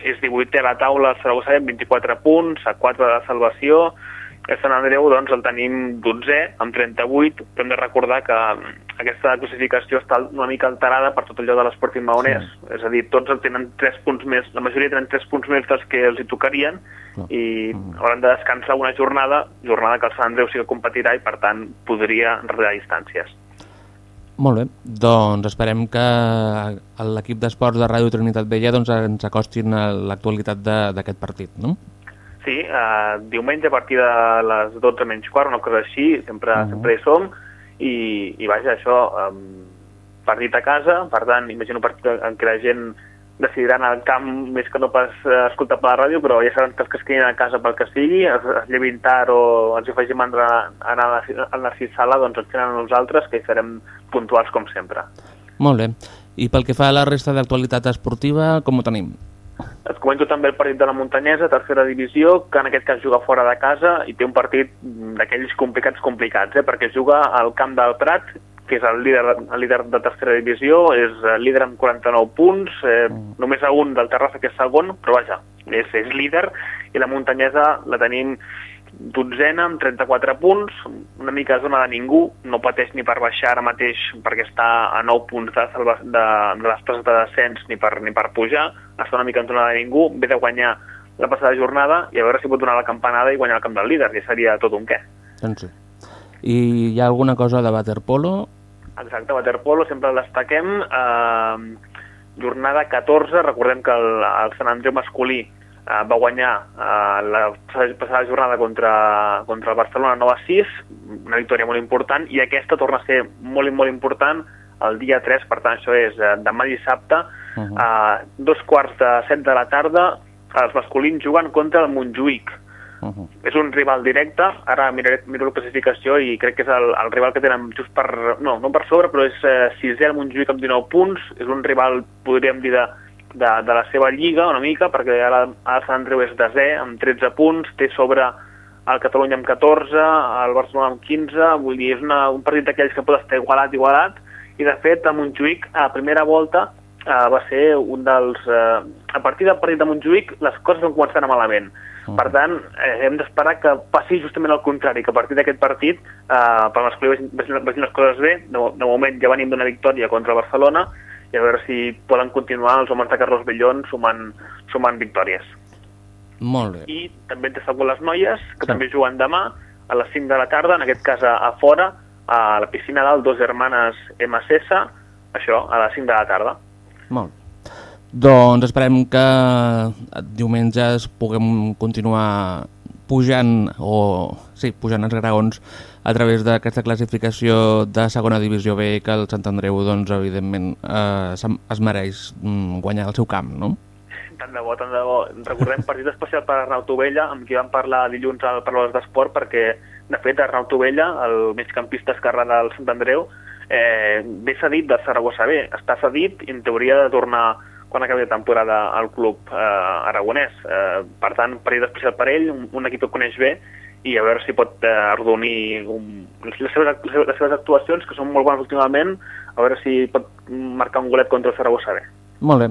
és 18è a la taula el Saragossa amb 24 punts, a 4 de salvació, El Sant Andreu doncs, el tenim 12 amb 38, però hem de recordar que aquesta classificació està una mica alterada per tot allò de l'esport maonès. Sí. És a dir, tots el tenen 3 punts més, la majoria tenen 3 punts més dels que els hi tocarien Clar. i hauran de descansar una jornada, jornada que el Sant Andreu sí que competirà i per tant podria enredar distàncies. Molt bé, doncs esperem que l'equip d'esports de Ràdio Trinitat Vella doncs, ens acostin a l'actualitat d'aquest partit, no? Sí, eh, diumenge a partir de les 12 menys quart, una cosa així, sempre, uh Mhm. -huh. sempre hi som, i, i vaja, això, um, partit a casa, per tant, imagino partit en què la gent decidirà anar al camp més que no pas eh, escoltar per la ràdio, però ja saben que els que es quedin a casa pel que sigui, es, es llevin tard o ens hi afegim a anar a la, a la Sala, doncs ens tenen nosaltres, que hi serem puntuals com sempre. Molt bé. I pel que fa a la resta d'actualitat esportiva, com ho tenim? Et comento també el partit de la Muntanyesa, tercera divisió, que en aquest cas juga fora de casa i té un partit mm, d'aquells complicats complicats, eh? perquè juga al camp del Prat, que és el líder, el líder de tercera divisió, és eh, líder amb 49 punts, eh, només a un del Terrassa, que és segon, però vaja, és, és líder, i la Muntanyesa la tenim dotzena amb 34 punts, una mica zona de ningú, no pateix ni per baixar ara mateix perquè està a 9 punts de, salva, de, de les places de descens ni per, ni per pujar, està una mica en zona de ningú, ve de guanyar la passada jornada i a veure si pot donar la campanada i guanyar el camp del líder, ja seria tot un què. Doncs sí. I hi ha alguna cosa de waterpolo? Exacte, waterpolo, sempre el destaquem. Eh, jornada 14, recordem que el, el Sant Andreu masculí eh, va guanyar eh, la passada- jornada contra, contra el Barcelona 9 a 6, una victòria molt important, i aquesta torna a ser molt i molt important el dia 3, per tant això és eh, demà dissabte, uh. -huh. a dos quarts de set de la tarda, els masculins juguen contra el Montjuïc. Uh -huh. És un rival directe, ara miraré, miro la classificació i crec que és el, el rival que tenen just per... No, no per sobre, però és eh, sisè el Montjuïc amb 19 punts, és un rival, podríem dir, de, de, de la seva lliga una mica, perquè ara, ara Sant Andreu és desè amb 13 punts, té sobre el Catalunya amb 14, el Barcelona amb 15, vull dir, és una, un partit d'aquells que pot estar igualat, igualat, i de fet el Montjuïc a la primera volta eh, va ser un dels... Eh, a partir del partit de Montjuïc les coses van començar a anar Per tant, eh, hem d'esperar que passi justament el contrari, que a partir d'aquest partit eh, per masculí vagin, les coses bé. De, de moment ja venim d'una victòria contra el Barcelona i a veure si poden continuar els homes de Carlos Bellón sumant, sumant victòries. Molt bé. I també ens destaco les noies, que Sí. també juguen demà a les 5 de la tarda, en aquest cas a, a fora, a la piscina dalt, dos germanes MSS, això, a les 5 de la tarda. Molt bé. Doncs esperem que diumenges puguem continuar pujant o sí, pujant els graons a través d'aquesta classificació de segona divisió B que el Sant Andreu doncs evidentment eh, es mereix mm, guanyar el seu camp, no? Tant de bo, tant de bo. Recordem partit especial per Arnau Tovella, amb qui vam parlar dilluns al Paraules d'Esport, perquè, de fet, Arnau Tovella, el migcampista esquerrà del Sant Andreu, eh, ve cedit del Saragossa B. Està cedit i en teoria de tornar quan acabi la temporada al club eh, aragonès. Eh, per tant, partit especial per ell, un, un equip que coneix bé, i a veure si pot eh, arrodonir un, les, seves, les seves actuacions, que són molt bones últimament, a veure si pot marcar un golet contra el Saragossa B. Molt bé.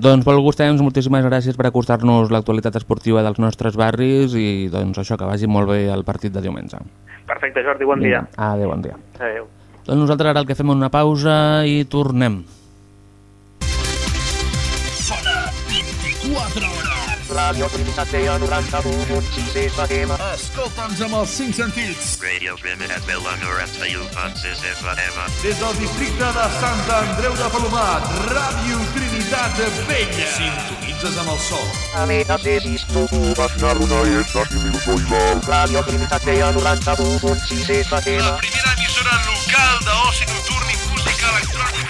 Doncs Pol Gustems, moltíssimes gràcies per acostar-nos l'actualitat esportiva dels nostres barris i doncs això, que vagi molt bé el partit de diumenge. Perfecte, Jordi, bon dia. Adéu, bon dia. Adéu. Doncs nosaltres ara el que fem una pausa i tornem. Radio Trinitat Vella 91.6 FM. Escolta'ns amb els cinc sentits. Radio Trinitat Vella 91.6 FM. Des del districte de Sant Andreu de Palomat, Ràdio Trinitat Vella. Sintonitzes amb el sol. Ametasis tu Radio Trinitat Vella 91.6 FM. La primera emissora local d'oci nocturn i música electrònica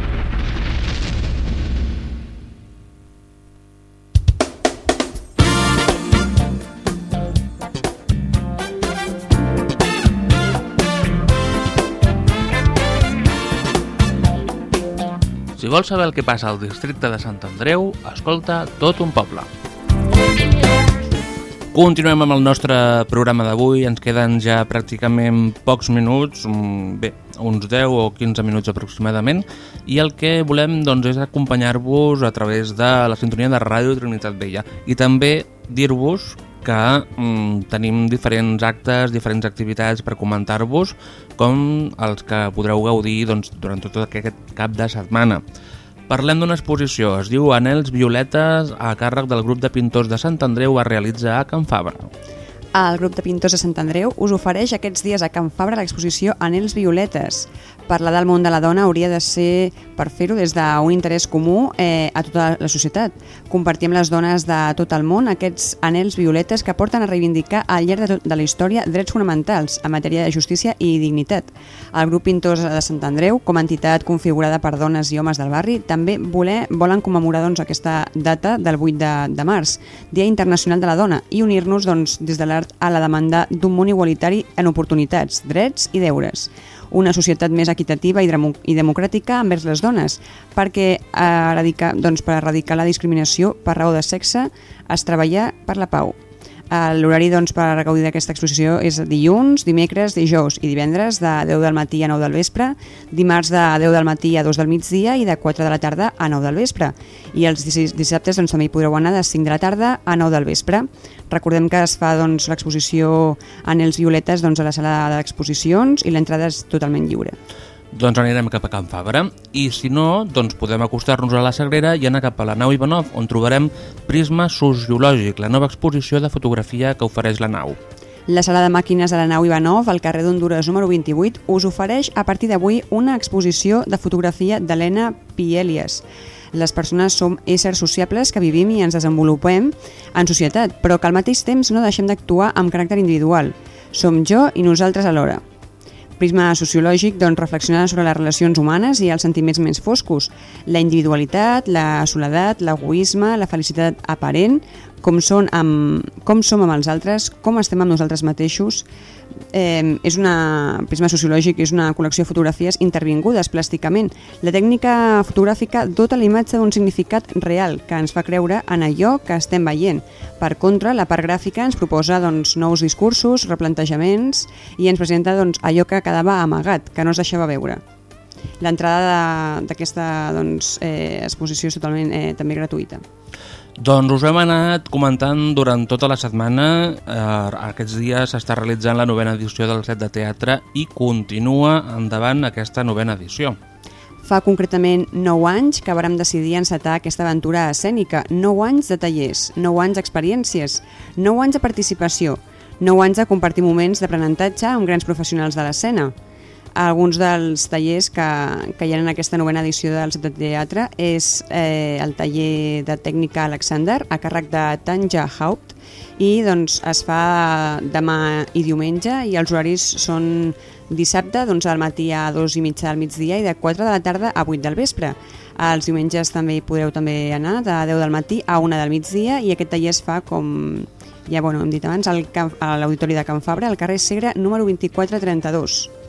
vols saber el que passa al districte de Sant Andreu, escolta tot un poble. Continuem amb el nostre programa d'avui, ens queden ja pràcticament pocs minuts, bé, uns 10 o 15 minuts aproximadament, i el que volem doncs, és acompanyar-vos a través de la sintonia de Ràdio Trinitat Vella i també dir-vos que mm, tenim diferents actes, diferents activitats per comentar-vos, com els que podreu gaudir doncs, durant tot aquest cap de setmana. Parlem d'una exposició, es diu Anels Violetes, a càrrec del grup de pintors de Sant Andreu a realitzar a Can Fabra. El grup de pintors de Sant Andreu us ofereix aquests dies a Can Fabra l'exposició Anels Violetes. Parlar del món de la dona hauria de ser, per fer-ho, des d'un interès comú eh, a tota la societat. Compartir amb les dones de tot el món aquests anels violetes que porten a reivindicar al llarg de, tot, de la història drets fonamentals en matèria de justícia i dignitat. El grup Pintors de Sant Andreu, com a entitat configurada per dones i homes del barri, també voler, volen commemorar doncs, aquesta data del 8 de, de març, Dia Internacional de la Dona, i unir-nos doncs, des de l'art a la demanda d'un món igualitari en oportunitats, drets i deures una societat més equitativa i, i democràtica envers les dones, perquè eradicar, doncs, per erradicar la discriminació per raó de sexe es treballa per la pau. Eh, L'horari doncs, per gaudir d'aquesta exposició és dilluns, dimecres, dijous i divendres de 10 del matí a 9 del vespre, dimarts de 10 del matí a 2 del migdia i de 4 de la tarda a 9 del vespre. I els dissabtes doncs, també hi podreu anar de 5 de la tarda a 9 del vespre. Recordem que es fa doncs, l'exposició en els violetes doncs, a la sala d'exposicions i l'entrada és totalment lliure. Doncs anirem cap a Can Fabra i si no, doncs podem acostar-nos a la Sagrera i anar cap a la nau Ivanov on trobarem Prisma Sociològic, la nova exposició de fotografia que ofereix la nau. La sala de màquines de la nau Ivanov, al carrer d'Honduras número 28, us ofereix a partir d'avui una exposició de fotografia d'Helena Pielias. Les persones som éssers sociables que vivim i ens desenvolupem en societat, però que al mateix temps no deixem d'actuar amb caràcter individual. Som jo i nosaltres alhora prisma sociològic doncs, reflexiona sobre les relacions humanes i els sentiments més foscos, la individualitat, la soledat, l'egoisme, la felicitat aparent, com, són amb, com som amb els altres, com estem amb nosaltres mateixos. Eh, és una prisma sociològic, és una col·lecció de fotografies intervingudes plàsticament. La tècnica fotogràfica dota la imatge d'un significat real que ens fa creure en allò que estem veient. Per contra, la part gràfica ens proposa doncs, nous discursos, replantejaments i ens presenta doncs, allò que quedava amagat, que no es deixava veure. L'entrada d'aquesta doncs, eh, exposició és totalment eh, també gratuïta. Doncs us hem anat comentant durant tota la setmana. Eh, aquests dies s'està realitzant la novena edició del set de teatre i continua endavant aquesta novena edició. Fa concretament 9 anys que vàrem decidir encetar aquesta aventura escènica. 9 anys de tallers, 9 anys d'experiències, 9 anys de participació, 9 anys de compartir moments d'aprenentatge amb grans professionals de l'escena. Alguns dels tallers que, que hi ha en aquesta novena edició del Set de Teatre és eh, el taller de tècnica Alexander a càrrec de Tanja Haupt i doncs, es fa demà i diumenge i els horaris són dissabte doncs, al matí a dos i mitja del migdia i de 4 de la tarda a 8 del vespre. Els diumenges també hi podeu també anar de 10 del matí a 1 del migdia i aquest taller es fa com ja bueno, hem dit abans, al, a l'Auditori de Can Fabra, al carrer Segre número 2432.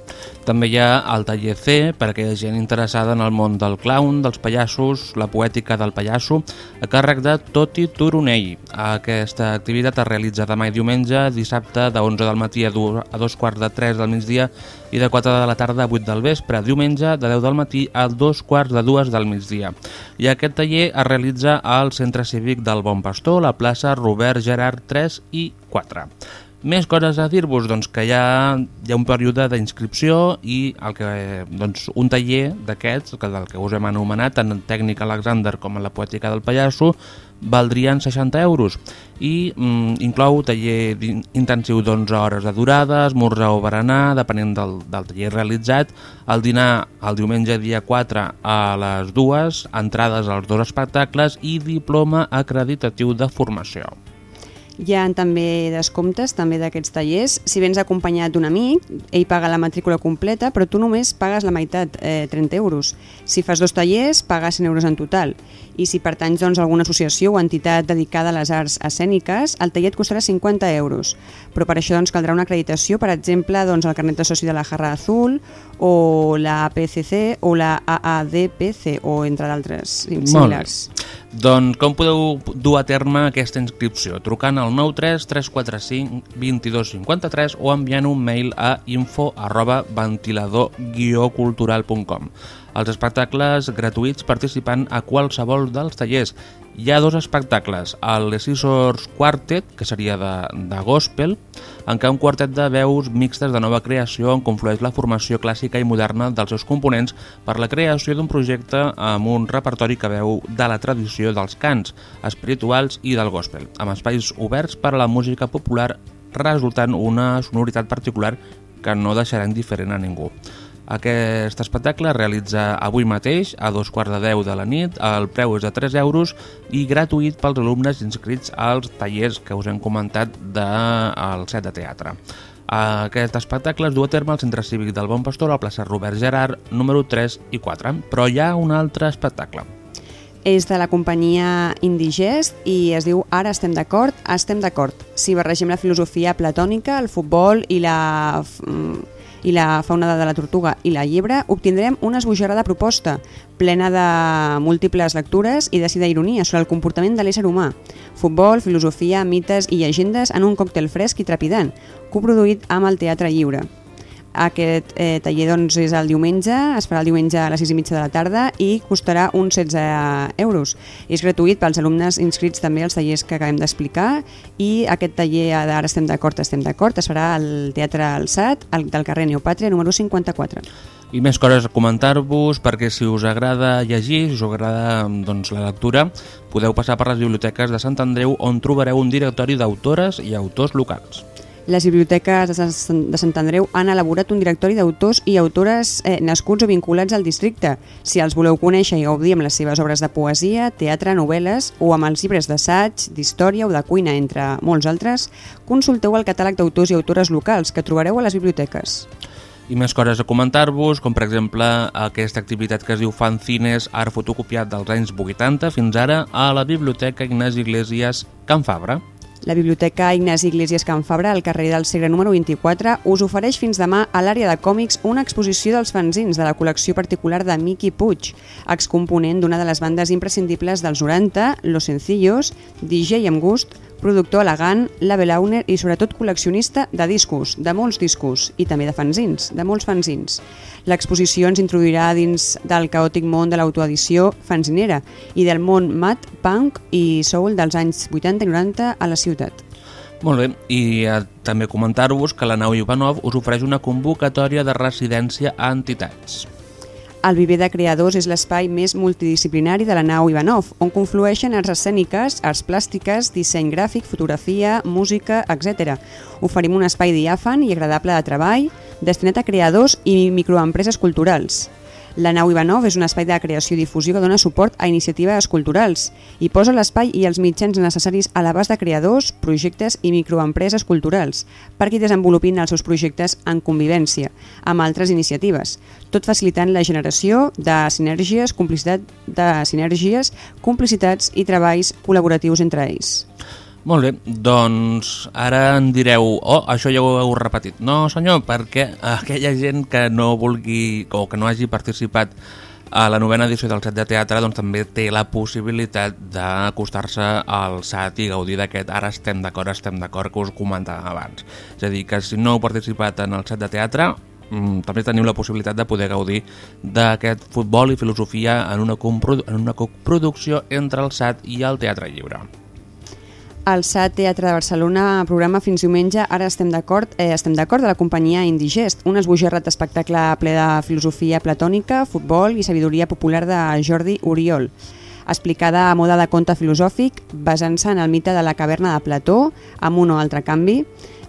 També hi ha el taller C per a aquella gent interessada en el món del clown, dels pallassos, la poètica del pallasso, a càrrec de Toti Turonell. Aquesta activitat es realitza demà i diumenge, dissabte de 11 del matí a dos quarts de 3 del migdia i de 4 de la tarda a 8 del vespre, diumenge de 10 del matí a dos quarts de 2 del migdia. I aquest taller es realitza al Centre Cívic del Bon Pastor, la plaça Robert Gerard 3 i 4. Més coses a dir-vos, doncs que hi ha, hi ha un període d'inscripció i el que, doncs, un taller d'aquests, que del que us hem anomenat, tant en tècnica Alexander com en la poètica del pallasso, valdrien 60 euros i mm, inclou taller intensiu d'11 hores de durada, esmorzar o berenar, depenent del, del taller realitzat, el dinar el diumenge dia 4 a les 2, entrades als dos espectacles i diploma acreditatiu de formació. Hi ha també descomptes també d'aquests tallers. Si vens acompanyat d'un amic, ell paga la matrícula completa, però tu només pagues la meitat, eh, 30 euros. Si fas dos tallers, pagues 100 euros en total. I si pertanys doncs, a alguna associació o entitat dedicada a les arts escèniques, el taller et costarà 50 euros. Però per això doncs, caldrà una acreditació, per exemple, doncs, el carnet de soci de la Jarra Azul o la APCC o la AADPC o entre d'altres similars. Doncs com podeu dur a terme aquesta inscripció? Trucant al 93 345 22 53 o enviant un mail a info arroba ventilador-cultural.com. Els espectacles gratuïts participant a qualsevol dels tallers. Hi ha dos espectacles, el Scissors Quartet, que seria de, de gospel, en què un quartet de veus mixtes de nova creació en conflueix la formació clàssica i moderna dels seus components per la creació d'un projecte amb un repertori que veu de la tradició dels cants espirituals i del gospel, amb espais oberts per a la música popular resultant una sonoritat particular que no deixarà indiferent a ningú. Aquest espectacle es realitza avui mateix a dos quarts de deu de la nit, el preu és de 3 euros i gratuït pels alumnes inscrits als tallers que us hem comentat del set de teatre. Aquest espectacle es du a terme al Centre Cívic del Bon Pastor, a la plaça Robert Gerard, número 3 i 4, però hi ha un altre espectacle. És de la companyia Indigest i es diu Ara estem d'acord, estem d'acord. Si barregem la filosofia platònica, el futbol i la mm, i la fauna de la tortuga i la llebre, obtindrem una esbojarrada proposta plena de múltiples lectures i d'àcida ironia sobre el comportament de l'ésser humà. Futbol, filosofia, mites i llegendes en un còctel fresc i trepidant, coproduït amb el Teatre Lliure. Aquest eh, taller doncs, és el diumenge, es farà el diumenge a les 6 i mitja de la tarda i costarà uns 16 euros. És gratuït pels alumnes inscrits també als tallers que acabem d'explicar i aquest taller d'ara estem d'acord, estem d'acord, es farà al Teatre Alçat, al, del carrer Neopàtria, número 54. I més coses a comentar-vos, perquè si us agrada llegir, si us agrada doncs, la lectura, podeu passar per les biblioteques de Sant Andreu on trobareu un directori d'autores i autors locals. Les biblioteques de Sant, Andreu han elaborat un directori d'autors i autores eh, nascuts o vinculats al districte. Si els voleu conèixer i gaudir amb les seves obres de poesia, teatre, novel·les o amb els llibres d'assaig, d'història o de cuina, entre molts altres, consulteu el catàleg d'autors i autores locals que trobareu a les biblioteques. I més coses a comentar-vos, com per exemple aquesta activitat que es diu Fanzines, art fotocopiat dels anys 80 fins ara a la Biblioteca Ignasi Iglesias Can Fabra. La Biblioteca Ignasi Iglesias Can Fabra, al carrer del Segre número 24, us ofereix fins demà a l'àrea de còmics una exposició dels fanzins de la col·lecció particular de Miqui Puig, excomponent d'una de les bandes imprescindibles dels 90, Los Sencillos, DJ amb gust, productor elegant, label owner i sobretot col·leccionista de discos, de molts discos, i també de fanzins, de molts fanzins. L'exposició ens introduirà dins del caòtic món de l'autoedició fanzinera i del món mat, punk i soul dels anys 80 i 90 a la ciutat. Molt bé, i eh, també comentar-vos que la nau Ivanov us ofereix una convocatòria de residència a entitats. El Viver de Creadors és l'espai més multidisciplinari de la nau Ivanov, on conflueixen arts escèniques, arts plàstiques, disseny gràfic, fotografia, música, etc. Oferim un espai diàfan i agradable de treball, destinat a creadors i microempreses culturals. La nau Ivanov és un espai de creació i difusió que dona suport a iniciatives culturals i posa l'espai i els mitjans necessaris a l'abast de creadors, projectes i microempreses culturals perquè desenvolupin els seus projectes en convivència amb altres iniciatives, tot facilitant la generació de sinergies, complicitat de sinergies, complicitats i treballs col·laboratius entre ells. Molt bé, doncs ara en direu, oh, això ja ho heu repetit. No, senyor, perquè aquella gent que no vulgui o que no hagi participat a la novena edició del set de teatre doncs, també té la possibilitat d'acostar-se al SAT i gaudir d'aquest ara estem d'acord, estem d'acord que us comentàvem abans. És a dir, que si no heu participat en el set de teatre, mm, també teniu la possibilitat de poder gaudir d'aquest futbol i filosofia en una, en una coproducció entre el SAT i el Teatre Lliure. El SAT Teatre de Barcelona programa fins diumenge. Ara estem d'acord eh, estem d'acord de la companyia Indigest, un esbojarrat espectacle ple de filosofia platònica, futbol i sabidoria popular de Jordi Oriol. Explicada a moda de conte filosòfic basant-se en el mite de la caverna de Plató amb un o altre canvi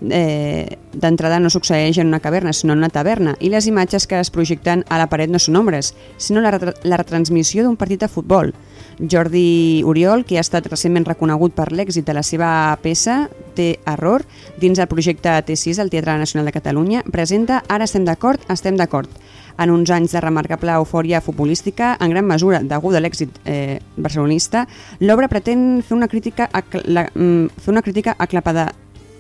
eh, d'entrada no succeeix en una caverna, sinó en una taverna, i les imatges que es projecten a la paret no són ombres, sinó la, la retransmissió d'un partit de futbol. Jordi Oriol, que ha estat recentment reconegut per l'èxit de la seva peça, Té Error, dins del projecte T6 del Teatre Nacional de Catalunya, presenta Ara estem d'acord, estem d'acord. En uns anys de remarcable eufòria futbolística, en gran mesura deguda a l'èxit eh, barcelonista, l'obra pretén fer una crítica, mm, fer una crítica aclapada,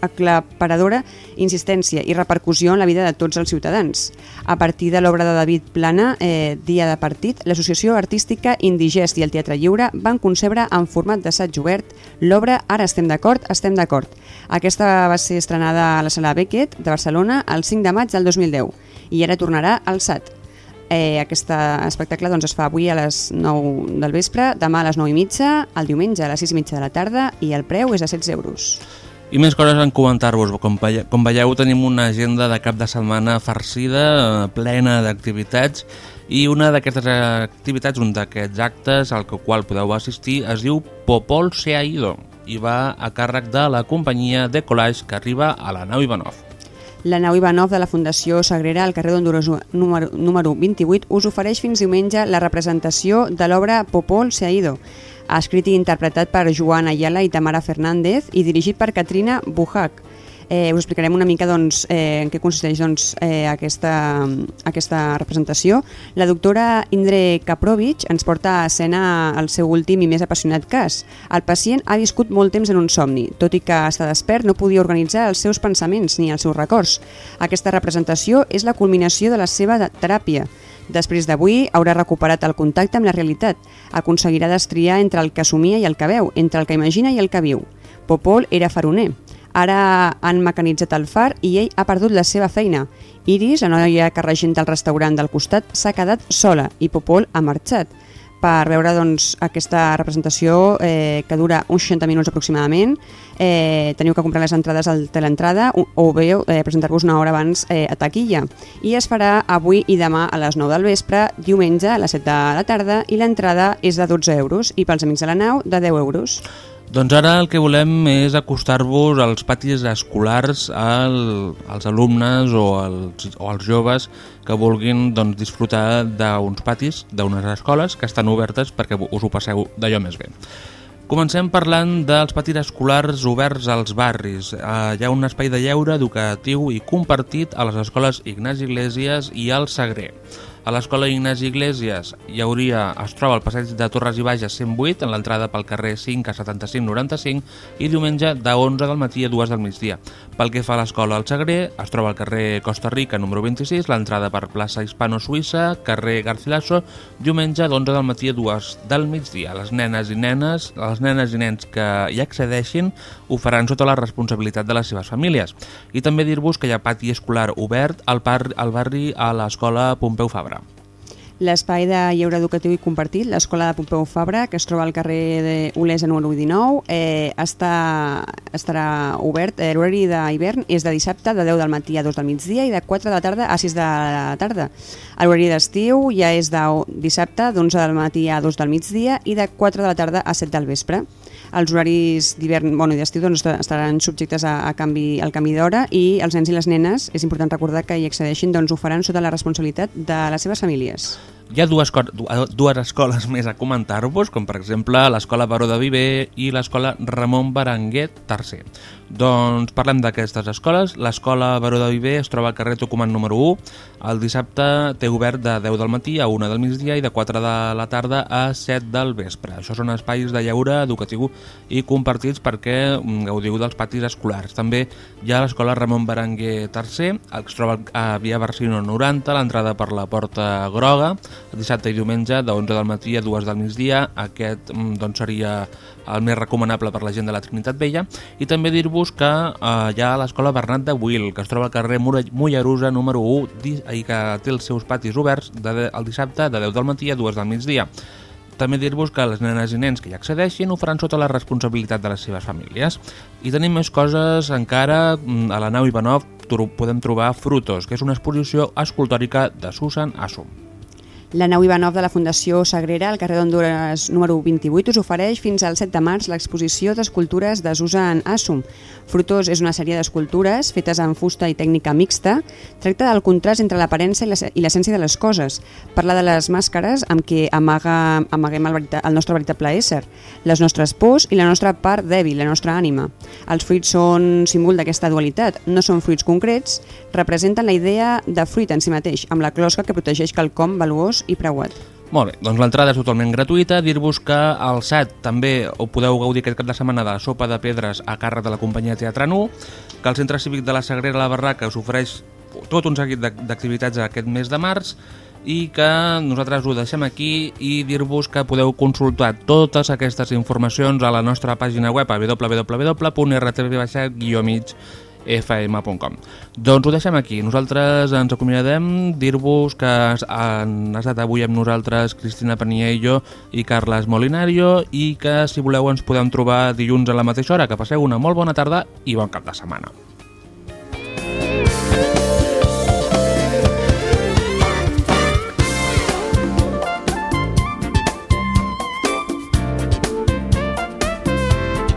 aclaparadora insistència i repercussió en la vida de tots els ciutadans. A partir de l'obra de David Plana, eh, Dia de Partit, l'Associació Artística Indigest i el Teatre Lliure van concebre en format d'assaig obert l'obra Ara estem d'acord, estem d'acord. Aquesta va ser estrenada a la sala Beckett de Barcelona el 5 de maig del 2010 i ara tornarà al SAT. Eh, aquest espectacle doncs, es fa avui a les 9 del vespre, demà a les 9 i mitja, el diumenge a les 6 i mitja de la tarda i el preu és de 16 euros. I més coses en comentar-vos. Com, com veieu, tenim una agenda de cap de setmana farcida, plena d'activitats, i una d'aquestes activitats, un d'aquests actes al qual podeu assistir, es diu Popol se ha ido i va a càrrec de la companyia de Collage que arriba a la nau Ivanov. La nau Ivanov de la Fundació Sagrera al carrer d'Honduras número, número 28 us ofereix fins diumenge la representació de l'obra Popol se ha ido, escrit i interpretat per Joan Ayala i Tamara Fernández i dirigit per Katrina Buhak. Eh, us explicarem una mica doncs, eh, en què consisteix doncs, eh, aquesta, aquesta representació. La doctora Indre Kaprovich ens porta a escena el seu últim i més apassionat cas. El pacient ha viscut molt temps en un somni. Tot i que està despert, no podia organitzar els seus pensaments ni els seus records. Aquesta representació és la culminació de la seva teràpia. Després d'avui haurà recuperat el contacte amb la realitat. Aconseguirà destriar entre el que assumia i el que veu, entre el que imagina i el que viu. Popol era faroner. Ara han mecanitzat el far i ell ha perdut la seva feina. Iris, la noia que regenta el restaurant del costat, s'ha quedat sola i Popol ha marxat per veure doncs, aquesta representació eh, que dura uns 60 minuts aproximadament. Eh, teniu que comprar les entrades al teleentrada o, o bé eh, presentar-vos una hora abans eh, a taquilla. I es farà avui i demà a les 9 del vespre, diumenge a les 7 de la tarda i l'entrada és de 12 euros i pels amics de la nau de 10 euros. Doncs ara el que volem és acostar-vos als patis escolars al, als alumnes o als, o als joves que vulguin doncs, disfrutar d'uns patis, d'unes escoles que estan obertes perquè us ho passeu d'allò més bé. Comencem parlant dels patis escolars oberts als barris. Eh, hi ha un espai de lleure educatiu i compartit a les escoles Ignasi Iglesias i al Sagrer. A l'escola Ignasi Iglesias hi hauria, es troba al passeig de Torres i Bages 108 en l'entrada pel carrer 5 a 7595 i diumenge de 11 del matí a 2 del migdia. Pel que fa a l'escola al Sagrer, es troba al carrer Costa Rica número 26, l'entrada per plaça Hispano-Suïssa, carrer Garcilaso, diumenge d'11 del matí a 2 del migdia. Les nenes i nenes, les nenes i nens que hi accedeixin ho faran sota la responsabilitat de les seves famílies. I també dir-vos que hi ha pati escolar obert al, par, al barri a l'escola Pompeu Fabra. L'espai de lleure educatiu i compartit, l'Escola de Pompeu Fabra, que es troba al carrer de Olesa número 19, eh, està, estarà obert. Eh, L'horari d'hivern és de dissabte de 10 del matí a 2 del migdia i de 4 de la tarda a 6 de la tarda. L'horari d'estiu ja és de dissabte d'11 del matí a 2 del migdia i de 4 de la tarda a 7 del vespre. Els horaris d'hivern bueno, i d'estiu doncs, estaran subjectes a, a canvi, al canvi d'hora i els nens i les nenes, és important recordar que hi accedeixin, doncs ho faran sota la responsabilitat de les seves famílies. Hi ha dues, dues escoles més a comentar-vos, com per exemple l'escola Baró de Viver i l'escola Ramon Berenguet III. Doncs parlem d'aquestes escoles. L'escola Baró de Viver es troba al carrer Tucumán número 1. El dissabte té obert de 10 del matí a 1 del migdia i de 4 de la tarda a 7 del vespre. Això són espais de lleure educatiu i compartits perquè mm, gaudiu dels patis escolars. També hi ha l'escola Ramon Berenguer III, es troba a Via Barcino 90, l'entrada per la Porta Groga, dissabte i diumenge de 11 del matí a 2 del migdia. Aquest mm, doncs, seria el més recomanable per la gent de la Trinitat Vella. I també dir-vos que eh, hi ha l'escola Bernat de Will, que es troba al carrer Mollerusa número 1 i que té els seus patis oberts de, el dissabte de 10 del matí a 2 del migdia. També dir-vos que les nenes i nens que hi accedeixin ho faran sota la responsabilitat de les seves famílies. I tenim més coses encara. mm, A la nau Ivanov podem trobar Frutos, que és una exposició escultòrica de Susan Assum. La nau Ivanov de la Fundació Sagrera, al carrer d'Honduras número 28, us ofereix fins al 7 de març l'exposició d'escultures de Susan Assum. Frutós és una sèrie d'escultures fetes en fusta i tècnica mixta. Tracta del contrast entre l'aparença i l'essència de les coses. Parla de les màscares amb què amaga, amaguem el, verita, el nostre veritable ésser, les nostres pors i la nostra part dèbil, la nostra ànima. Els fruits són símbol d'aquesta dualitat. No són fruits concrets, representen la idea de fruit en si mateix, amb la closca que protegeix quelcom valuós i preuat. Molt bé, doncs l'entrada és totalment gratuïta. Dir-vos que al SAT també ho podeu gaudir aquest cap de setmana de la sopa de pedres a càrrec de la companyia Teatre Nu, que el Centre Cívic de la Sagrera La Barraca us ofereix tot un seguit d'ac- d'activitats aquest mes de març i que nosaltres ho deixem aquí i dir-vos que podeu consultar totes aquestes informacions a la nostra pàgina web a www.rtv-mig-fm.com Doncs ho deixem aquí. Nosaltres ens acomiadem, dir-vos que han estat avui amb nosaltres Cristina Paniello i Carles Molinario i que si voleu ens podem trobar dilluns a la mateixa hora. Que passeu una molt bona tarda i bon cap de setmana.